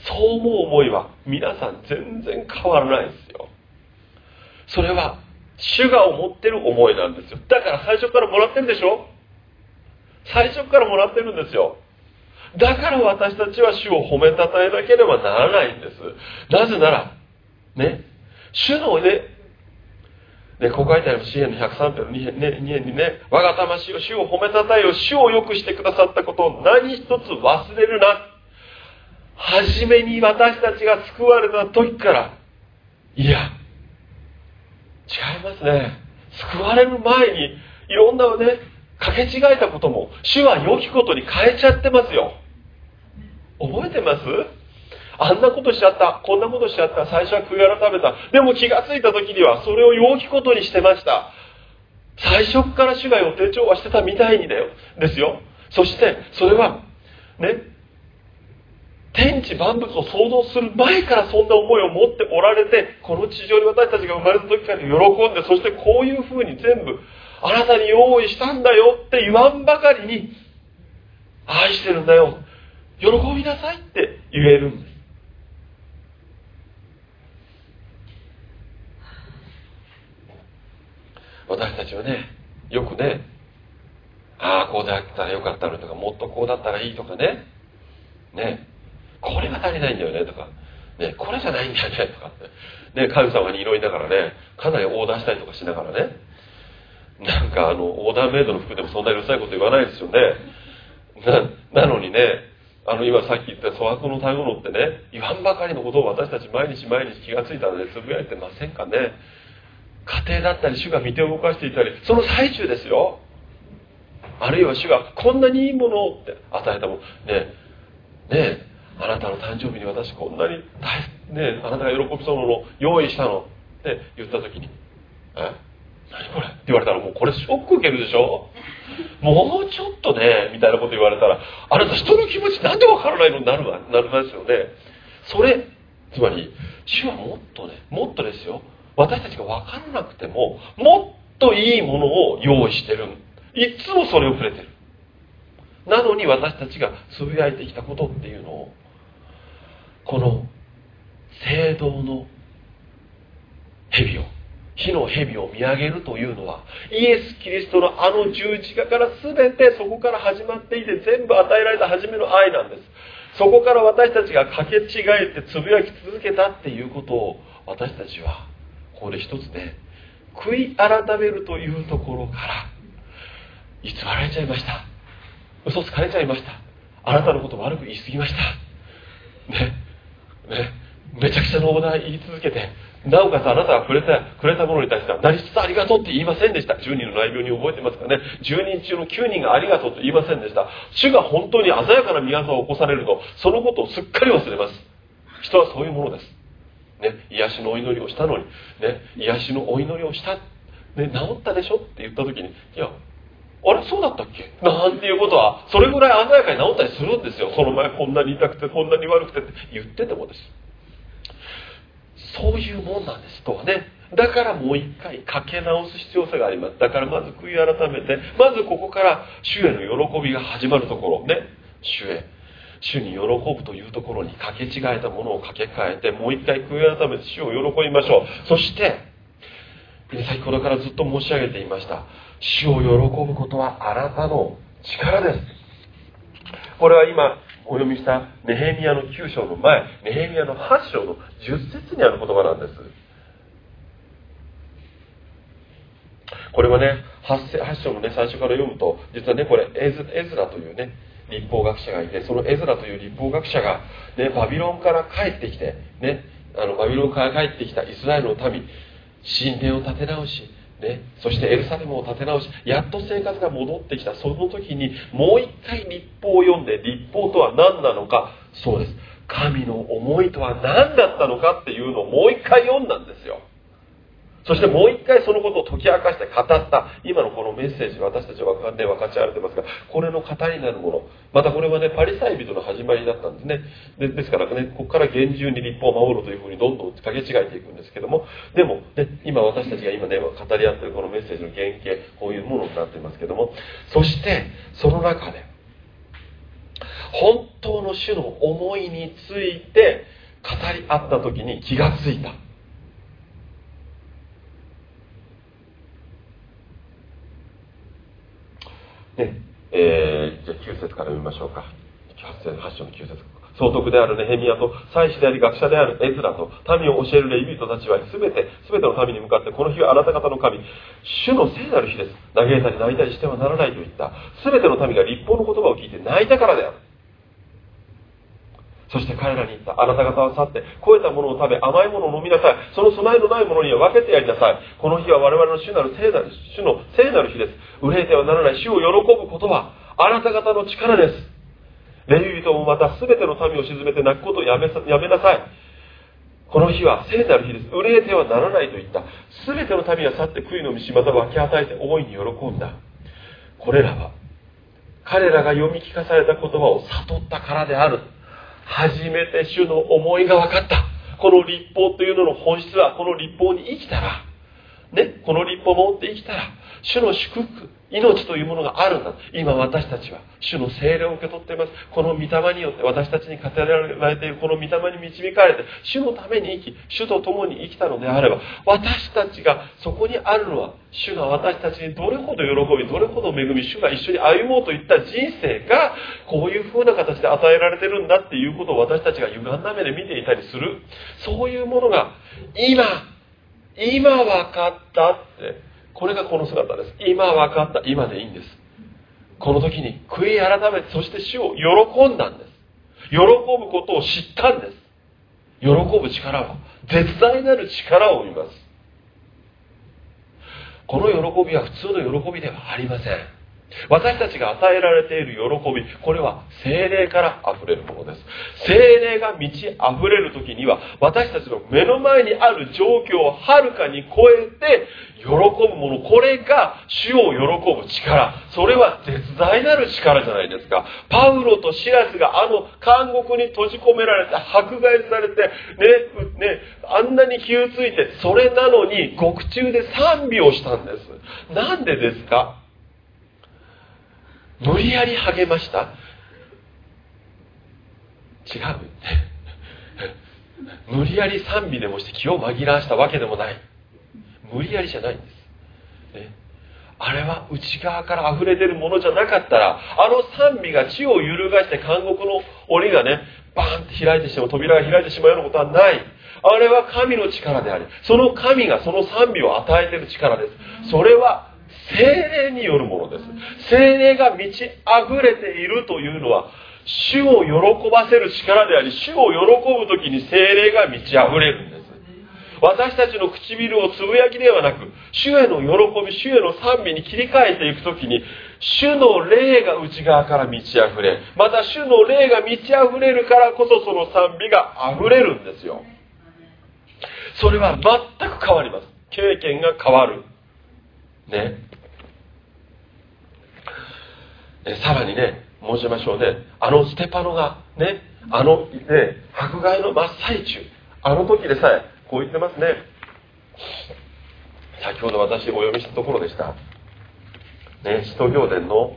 そう思う思いは皆さん全然変わらないですよ。それは主が思ってる思いなんですよ。だから最初からもらってるでしょ？最初からもらってるんですよ。だから私たちは主を褒めたたえなければならないんです。なぜならね主のねね、こう書いてあります。支援の103編の 2, 2, 2編にね、我が魂を主を褒めたたえよ、主を良くしてくださったことを何一つ忘れるな。初めに私たちが救われた時から、いや、違いますね。救われる前に、いろんなね、かけ違えたことも、主は良きことに変えちゃってますよ。覚えてます？あんなことしちゃった。こんなことしちゃった。最初は悔い改めた。でも気がついた時にはそれを良きことにしてました。最初から主が予定調和してたみたいにだよ。ですよ。そして、それは、ね、天地万物を創造する前からそんな思いを持っておられて、この地上に私たちが生まれた時から喜んで、そしてこういうふうに全部、あなたに用意したんだよって言わんばかりに、愛してるんだよ。喜びなさいって言えるんです。私たちはねよくねああこうだったらよかったのとかもっとこうだったらいいとかね。ね。これが足りないんだよねとか。ねこれじゃないんだよねとか。ね神様に祈りながらねかなりオーダーしたりとかしながらね。なんかあのオーダーメイドの服でもそんなにうるさいこと言わないですよね。なのにねあの今さっき言った粗悪の食べ物ってね言わんばかりのことを私たち毎日毎日気がついたのでつぶやいてませんかね。家庭だったり主が見て動かしていたりその最中ですよ。あるいは主がこんなにいいものをって与えたもの。ねねあなたの誕生日に私こんなに大、ねえ、あなたが喜びそうなのを用意したの。って言った時に「え？何これ?」って言われたらもうこれショック受けるでしょ？もうちょっとねみたいなこと言われたらあなた人の気持ちなんでわからないのになるわなりますよね。それつまり主はもっとねもっとですよ。私たちが分からなくてももっといいものを用意してる。いつもそれをくれてる。なのに私たちがつぶやいてきたことっていうのをこの聖堂の蛇を火の蛇を見上げるというのはイエス・キリストのあの十字架から全てそこから始まっていて全部与えられた初めの愛なんです。そこから私たちがかけ違えてつぶやき続けたっていうことを私たちはここで一つね悔い改めるというところから偽られちゃいました。嘘つかれちゃいました。あなたのこと悪く言い過ぎました。ねねめちゃくちゃなオーダー言い続けてなおかつあなたがくれたくれたものに対しては何一ありがとうって言いませんでした。10人の内病に覚えてますかね。10人中の9人がありがとうと言いませんでした。主が本当に鮮やかな見業を起こされるとそのことをすっかり忘れます。人はそういうものです。ね、癒しのお祈りをしたのに、ね、癒しのお祈りをした、ね、治ったでしょって言った時にいやあれそうだったっけ？なんていうことはそれぐらい鮮やかに治ったりするんですよ。その前こんなに痛くてこんなに悪くてって言っててもです。そういうもんなんですとはね。だからもう一回かけ直す必要性があります。だからまず悔い改めてまずここから主への喜びが始まるところ。ね。主へ主に喜ぶというところにかけ違えたものをかけ替えてもう一回悔い改めて主を喜びましょう。そして先ほどからずっと申し上げていました。主を喜ぶことはあなたの力です。これは今お読みしたネヘミヤの9章の前ネヘミヤの8章の10節にある言葉なんです。これはね 8, 8章のね最初から読むと実はねこれエズラというね立法学者がいてそのエズラという立法学者が、ね、バビロンから帰ってきて、ね、あのバビロンから帰ってきたイスラエルの民神殿を建て直し、ね、そしてエルサレムを建て直しやっと生活が戻ってきた。その時にもう一回立法を読んで立法とは何なのか。そうです。神の思いとは何だったのかっていうのをもう一回読んだんですよ。そしてもう一回そのことを解き明かして語った。今のこのメッセージ私たちは分か,、ね、分かち合われてますがこれの語りになるもの。またこれはねパリサイ人の始まりだったんですね。でですからねここから厳重に立法を守るというふうにどんどん掛け違えていくんですけども。でも、ね、今私たちが今ね語り合ってるこのメッセージの原型こういうものになっていますけども。そしてその中で本当の主の思いについて語り合った時に気がついた。ねえ。ー、じゃあ9節から読みましょうか。8章の9節総督であるネヘミヤと祭司であり学者であるエズラと民を教えるレイビートたちは全て全ての民に向かってこの日はあなた方の神主の聖なる日です。嘆いたり泣いたりしてはならないと言った。全ての民が立法の言葉を聞いて泣いたからである。そして彼らに言った。あなた方は去って、肥えたものを食べ、甘いものを飲みなさい。その備えのないものには分けてやりなさい。この日は我々の主なる聖なる、主の聖なる日です。憂えてはならない主を喜ぶことは、あなた方の力です。レイ人もまた全ての民を沈めて泣くことをやめやめなさい。この日は聖なる日です。憂えてはならないと言った。全ての民は去って悔いの道また分け与えて大いに喜んだ。これらは、彼らが読み聞かされた言葉を悟ったからである。初めて主の思いが分かった。この立法というのの本質は、この立法に生きたら、ね、この立法を持って生きたら、主の祝福、命というものがあるんだ。今私たちは主の精霊を受け取っています。この御霊によって私たちに語られているこの御霊に導かれて、主のために生き、主と共に生きたのであれば、私たちがそこにあるのは、主が私たちにどれほど喜び、どれほど恵み、主が一緒に歩もうといった人生が、こういう風な形で与えられてるんだっていうことを私たちが歪んだ目で見ていたりする。そういうものが、今、今分かったって、これがこの姿です。今分かった。今でいいんです。この時に悔い改めて、そして主を喜んだんです。喜ぶことを知ったんです。喜ぶ力は、絶大なる力を生みます。この喜びは普通の喜びではありません。私たちが与えられている喜び、これは精霊から溢れるものです。精霊が満ち溢れる時には、私たちの目の前にある状況をはるかに超えて喜ぶもの、これが主を喜ぶ力。それは絶大なる力じゃないですか。パウロとシラスがあの監獄に閉じ込められて、迫害されて、ね、ね、あんなに傷ついて、それなのに獄中で賛美をしたんです。なんでですか？無理やり励ました違う。無理やり賛美でもして気を紛らわしたわけでもない。無理やりじゃないんです。ね、あれは内側から溢れ出るものじゃなかったら、あの賛美が地を揺るがして監獄の檻がね、バーンって開いてしまう、扉が開いてしまうようなことはない。あれは神の力であり、その神がその賛美を与えている力です。それは精霊によるものです。精霊が満ち溢れているというのは、主を喜ばせる力であり、主を喜ぶ時に精霊が満ち溢れるんです。私たちの唇をつぶやきではなく、主への喜び、主への賛美に切り替えていく時に、主の霊が内側から満ち溢れ、また主の霊が満ち溢れるからこそその賛美が溢れるんですよ。それは全く変わります。経験が変わる。ね。さらにね、申しましょうね、あのステパノがね、あの、ね、迫害の真っ最中、あの時でさえ、こう言ってますね。先ほど私お読みしたところでした。ね、使徒行伝の、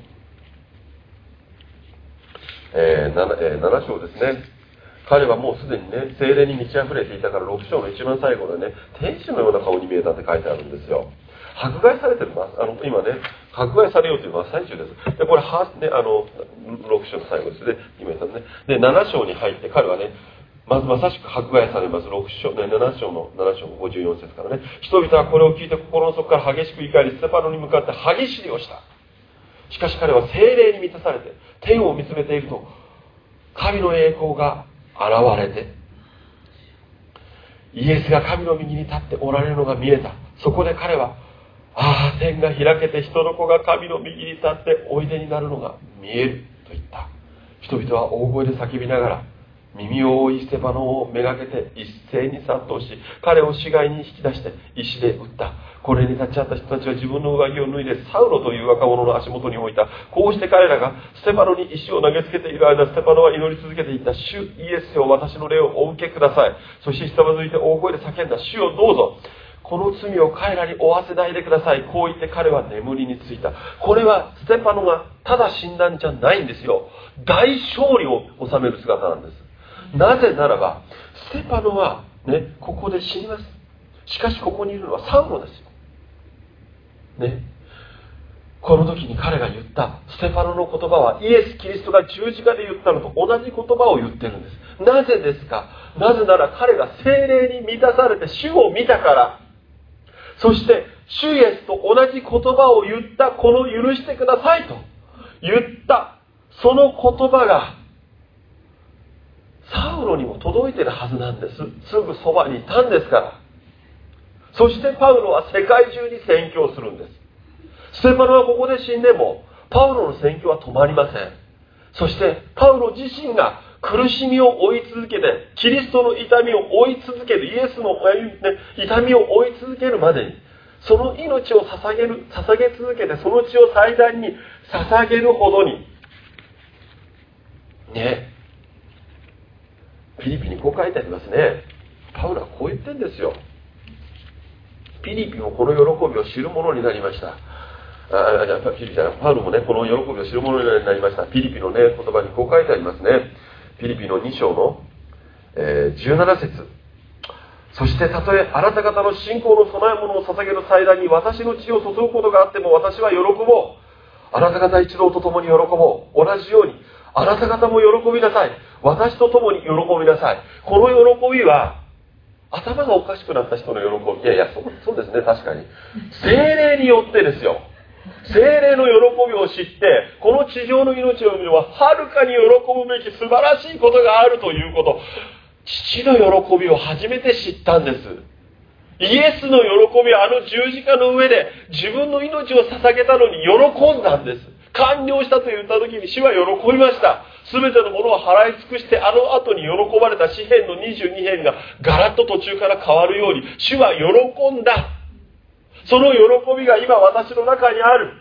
えー 7, えー、7章ですね。彼はもうすでにね、精霊に満ち溢れていたから6章の一番最後でね、天使のような顔に見えたって書いてあるんですよ。迫害されてるあの今ね迫害されようという真っ最中です。でこれは、ね、あの6章の最後ですね。今言ったね。で7章に入って彼はねまずまさしく迫害されます。6章、ね、7章の7章の54節からね。人々はこれを聞いて心の底から激しく怒りステパノに向かって歯ぎしりをした。しかし彼は精霊に満たされて天を見つめていると神の栄光が現れてイエスが神の右に立っておられるのが見えた。そこで彼はああ、天が開けて人の子が神の右に立っておいでになるのが見えると言った。人々は大声で叫びながら、耳を覆いステパノをめがけて一斉に殺到し、彼を死骸に引き出して石で撃った。これに立ち会った人たちは自分の上着を脱いでサウロという若者の足元に置いた。こうして彼らがステパノに石を投げつけている間、ステパノは祈り続けていた。主イエスよ私の霊をお受けください。そしてひざまずいて大声で叫んだ。主をどうぞ。この罪を彼らに負わせないでください。こう言って彼は眠りについた。これはステパノがただ死んだんじゃないんですよ。大勝利を収める姿なんです。なぜならば、ステパノはね、ここで死にます。しかしここにいるのはサウロですよ。ね。この時に彼が言ったステパノの言葉はイエス・キリストが十字架で言ったのと同じ言葉を言ってるんですなぜですか？なぜなら彼が精霊に満たされて主を見たからそして主イエスと同じ言葉を言ったこの許してくださいと言ったその言葉がサウロにも届いてるはずなんです。すぐそばにいたんですから。そしてパウロは世界中に宣教するんです。ステパノはここで死んでもパウロの宣教は止まりません。そしてパウロ自身が苦しみを追い続けてキリストの痛みを追い続けるイエスの痛みを追い続けるまでにその命を捧げる捧げ続けてその血を祭壇に捧げるほどにねピリピにこう書いてありますね。パウロはこう言ってんですよ。ピリピもこの喜びを知るものになりました。あじゃあピリピじゃないパウロもねこの喜びを知るものになりました。ピリピのね言葉にこう書いてありますね。ピリピンの2章の、え、17節。そしてたとえあなた方の信仰の供え物を捧げる祭壇に私の血を注ぐことがあっても私は喜ぼう。あなた方一同と共に喜ぼう。同じようにあなた方も喜びなさい。私と共に喜びなさい。この喜びは頭がおかしくなった人の喜び。いやいやそうですね確かに。精霊によってですよ。精霊の喜びを知ってこの地上の命を見るははるかに喜ぶべき素晴らしいことがあるということ。父の喜びを初めて知ったんです。イエスの喜びはあの十字架の上で自分の命を捧げたのに喜んだんです。完了したと言った時に主は喜びました。全てのものを払い尽くしてあの後に喜ばれた詩篇の22編がガラッと途中から変わるように主は喜んだ。その喜びが今私の中にある。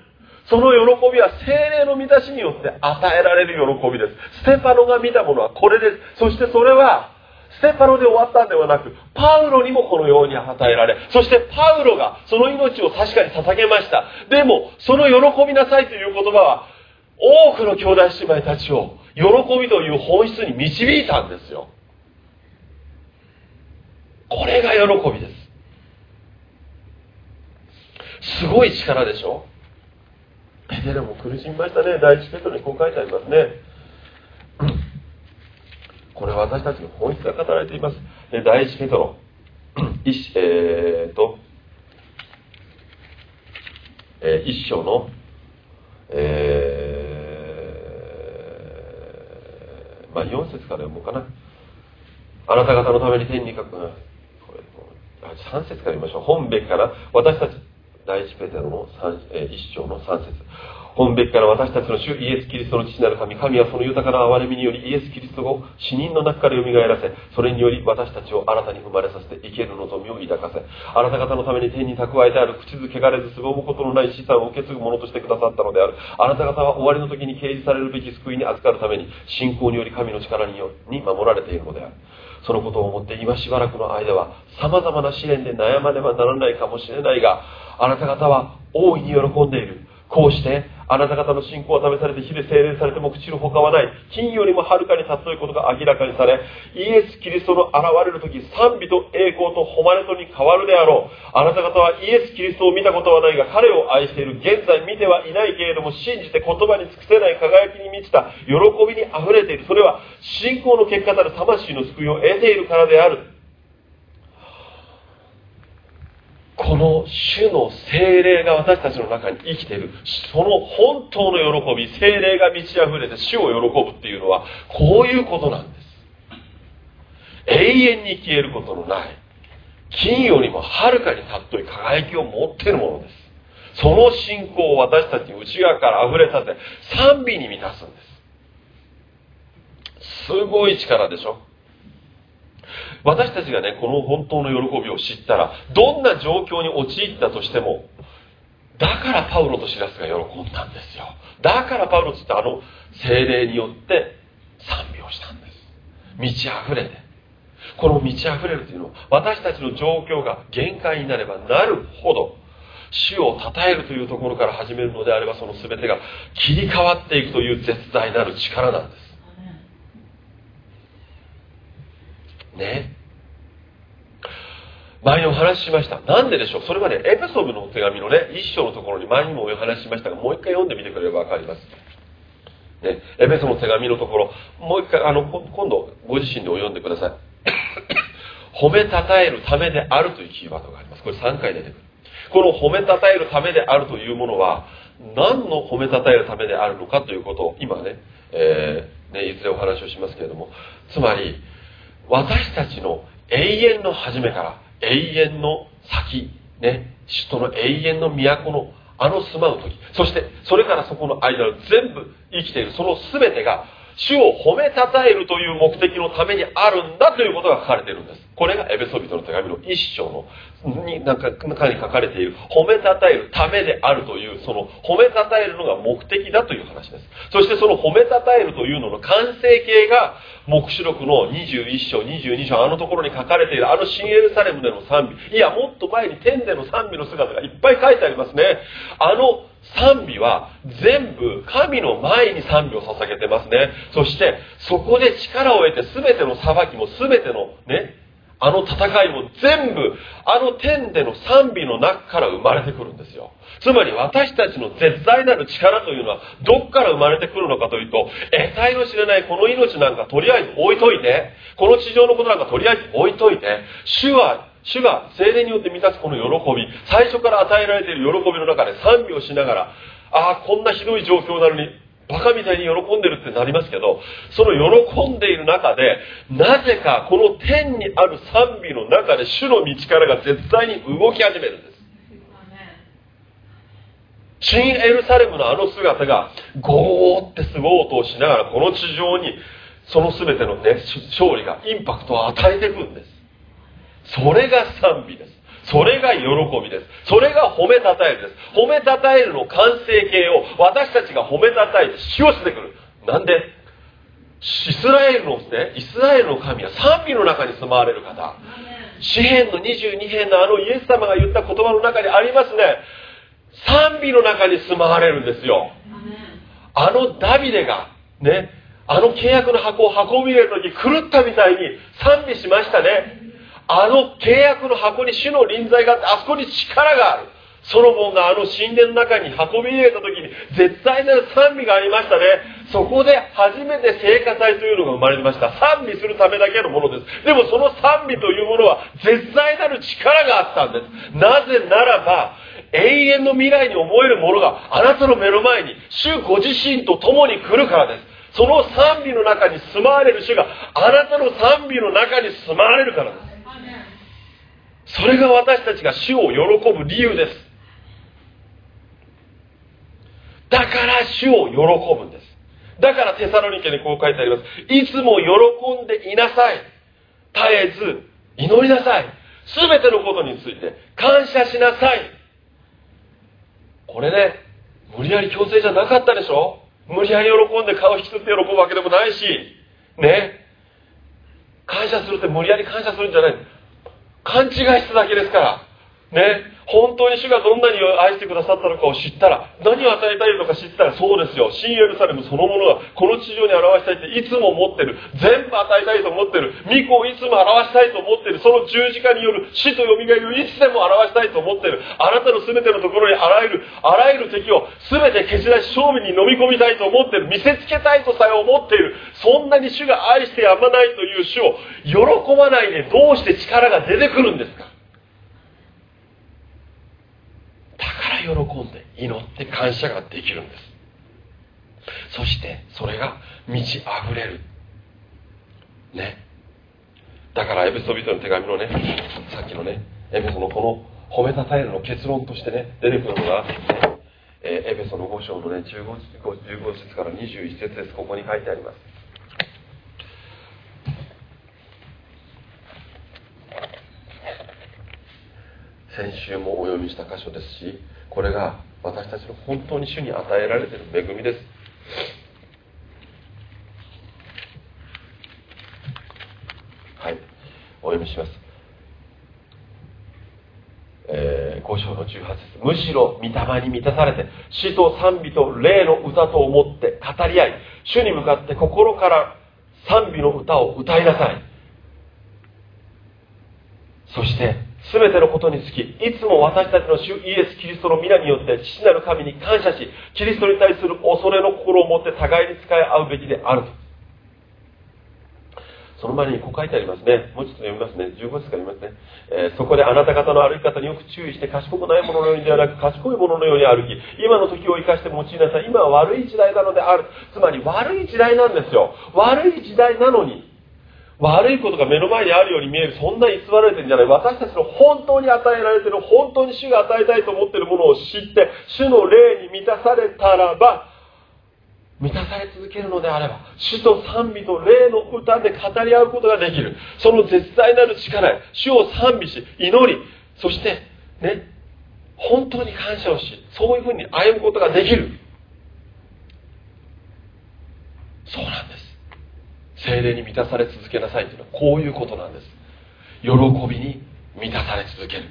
その喜びは精霊の満たしによって与えられる喜びです。ステパノが見たものはこれです。そしてそれはステパノで終わったんではなくパウロにもこのように与えられそしてパウロがその命を確かに捧げました。でもその喜びなさいという言葉は多くの兄弟姉妹たちを喜びという本質に導いたんですよ。これが喜びです。すごい力でしょ？ペテロも苦しみましたね。第一ペトロにこう書いてありますね。これは私たちの本質が語られています。第一ペトロ。一えー、と、えー、一章のえー、まあ4節から読もうかな。あなた方のために天に書く。これ3節から読みましょう。本べきから私たち第一ペテロの1章の3節。本べきから私たちの主イエス・キリストの父なる神神はその豊かな憐れみによりイエス・キリストを死人の中から蘇らせそれにより私たちを新たに生まれさせて生ける望みを抱かせあなた方のために天に蓄えてある口づけがれずすぼむことのない資産を受け継ぐものとしてくださったのである。あなた方は終わりの時に掲示されるべき救いに預かるために信仰により神の力に守られているのである。そのことを思って今しばらくの間は様々な試練で悩まねばならないかもしれないがあなた方は大いに喜んでいる。こうしてあなた方の信仰は試されて火で精錬されても朽ちる他はない。金よりもはるかに尊いことが明らかにされイエス・キリストの現れる時賛美と栄光と誉れとに変わるであろう。あなた方はイエス・キリストを見たことはないが彼を愛している現在見てはいないけれども信じて言葉に尽くせない輝きに満ちた喜びにあふれている。それは信仰の結果たる魂の救いを得ているからである。この主の精霊が私たちの中に生きている。その本当の喜び精霊が満ち溢れて主を喜ぶっていうのはこういうことなんです。永遠に消えることのない金よりもはるかに尊い輝きを持っているものです。その信仰を私たち内側から溢れさせ賛美に満たすんです。すごい力でしょ？私たちがねこの本当の喜びを知ったらどんな状況に陥ったとしてもだからパウロとシラスが喜んだんですよ。だからパウロってあの精霊によって賛美をしたんです。満ち溢れて。この満ち溢れるというのは私たちの状況が限界になればなるほど主を称えるというところから始めるのであればその全てが切り替わっていくという絶大なる力なんです。ね前にお話ししました。なんででしょう？それはね、エペソブの手紙のね、一章のところに前にもお話ししましたが、もう一回読んでみてくれればわかります。ね、エペソブの手紙のところ、もう一回、あの、今度、ご自身でお読んでください。褒めたたえるためであるというキーワードがあります。これ3回出てくる。この褒めたたえるためであるというものは、何の褒めたたえるためであるのかということを、今ね、えー、ね、いずれお話をしますけれども、つまり、私たちの永遠の初めから永遠の先、ね、首都の永遠の都のあの住まう時、そしてそれからそこの間の全部生きているその全てが主を褒めたたえるという目的のためにあるんだということが書かれているんです。これがエベソビトの手紙の一章のになんか中に書かれている褒めたたえるためであるというその褒めたたえるのが目的だという話です。そしてその褒めたたえるというのの完成形が黙示録の21章、22章、あのところに書かれているあの新エルサレムでの賛美。いや、もっと前に天での賛美の姿がいっぱい書いてありますね。あの賛美は全部神の前に賛美を捧げてますね。そしてそこで力を得て全ての裁きも全てのね、あの戦いも全部あの天での賛美の中から生まれてくるんですよ。つまり私たちの絶大なる力というのはどっから生まれてくるのかというと、得体の知れないこの命なんかとりあえず置いといて、この地上のことなんかとりあえず置いといて、主は主が精霊によって満たすこの喜び、最初から与えられている喜びの中で賛美をしながら、ああ、こんなひどい状況なのに、バカみたいに喜んでるってなりますけど、その喜んでいる中で、なぜかこの天にある賛美の中で主の道からが絶対に動き始めるんです。新エルサレムのあの姿がゴーってすごい音をしながらこの地上にその全てのね、勝利がインパクトを与えていくんです。それが賛美です。それが喜びです。それが褒めたたえるです。褒めたたえるの完成形を私たちが褒めたたえて死をしてくる。なんで？イスラエルのね、イスラエルの神は賛美の中に住まわれる方。詩篇の22編のあのイエス様が言った言葉の中にありますね。賛美の中に住まわれるんですよ。あのダビデが、ね、あの契約の箱を運び入れる時狂ったみたいに賛美しましたね。あの契約の箱に主の臨在があって、あそこに力がある。ソロモンがあの神殿の中に運び入れた時に絶対なる賛美がありましたね。そこで初めて聖歌祭というのが生まれました。賛美するためだけのものです。でもその賛美というものは絶大なる力があったんです。なぜならば、永遠の未来に思えるものがあなたの目の前に主ご自身と共に来るからです。その賛美の中に住まわれる主があなたの賛美の中に住まわれるからです。それが私たちが主を喜ぶ理由です。だから主を喜ぶんです。だからテサロニケにこう書いてあります。いつも喜んでいなさい。絶えず祈りなさい。全てのことについて。感謝しなさい。これね無理やり強制じゃなかったでしょ？無理やり喜んで顔引きつって喜ぶわけでもないし。ね？感謝するって無理やり感謝するんじゃない。勘違いしただけですから。ね。本当に主がどんなに愛してくださったのかを知ったら、何を与えたいのか知ったらそうですよ。新エルサレムそのものがこの地上に表したいっていつも思ってる。全部与えたいと思ってる。御子をいつも表したいと思ってる。その十字架による死と蘇りをいつでも表したいと思ってる。あなたの全てのところにあらゆる、あらゆる敵を全て蹴散らし勝負に飲み込みたいと思ってる。見せつけたいとさえ思っている。そんなに主が愛してやまないという主を喜ばないでどうして力が出てくるんですか？喜んで祈って感謝ができるんです。そしてそれが満ち溢れる。ね。だからエペソビトの手紙のねさっきのねエペソのこの褒めたたえるの結論としてね出てくるのが、ねえー、エペソの5章のね 15, 15節から21節です。ここに書いてあります。先週もお読みした箇所ですしこれが私たちの本当に主に与えられている恵みです。はいお読みします。えー、5章の18節。むしろ御霊に満たされて死と賛美と霊の歌と思って語り合い主に向かって心から賛美の歌を歌いなさい。そして全てのことにつきいつも私たちの主イエス・キリストの皆によって父なる神に感謝しキリストに対する恐れの心を持って互いに使い合うべきであるとその前にこう書いてありますね。もうちょっと読みますね。15節から読みますね。えー、そこであなた方の歩き方によく注意して賢くないもののようにではなく賢いもののように歩き、今の時を生かして用いなさい。今は悪い時代なのである。つまり悪い時代なんですよ。悪い時代なのに。悪いことが目の前にあるように見える。そんな偽られてるんじゃない。私たちの本当に与えられてる、本当に主が与えたいと思っているものを知って、主の霊に満たされたらば、満たされ続けるのであれば、主と賛美と霊の歌で語り合うことができる。その絶大なる力へ、主を賛美し、祈り、そして、ね、本当に感謝をし、そういうふうに歩むことができる。そうなんです。精霊に満たされ続けなさいというのはこういうことなんです。喜びに満たされ続ける。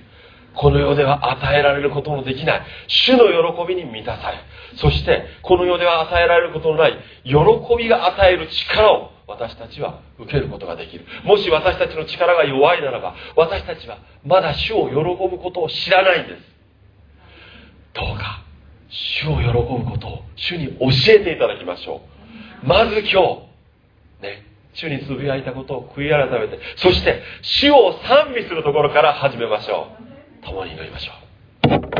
この世では与えられることのできない。主の喜びに満たされ。そしてこの世では与えられることのない。喜びが与える力を私たちは受けることができる。もし私たちの力が弱いならば私たちはまだ主を喜ぶことを知らないんです。どうか主を喜ぶことを主に教えていただきましょう。まず今日ね主につぶやいたことを悔い改めてそして主を賛美するところから始めましょう。共に祈りましょう。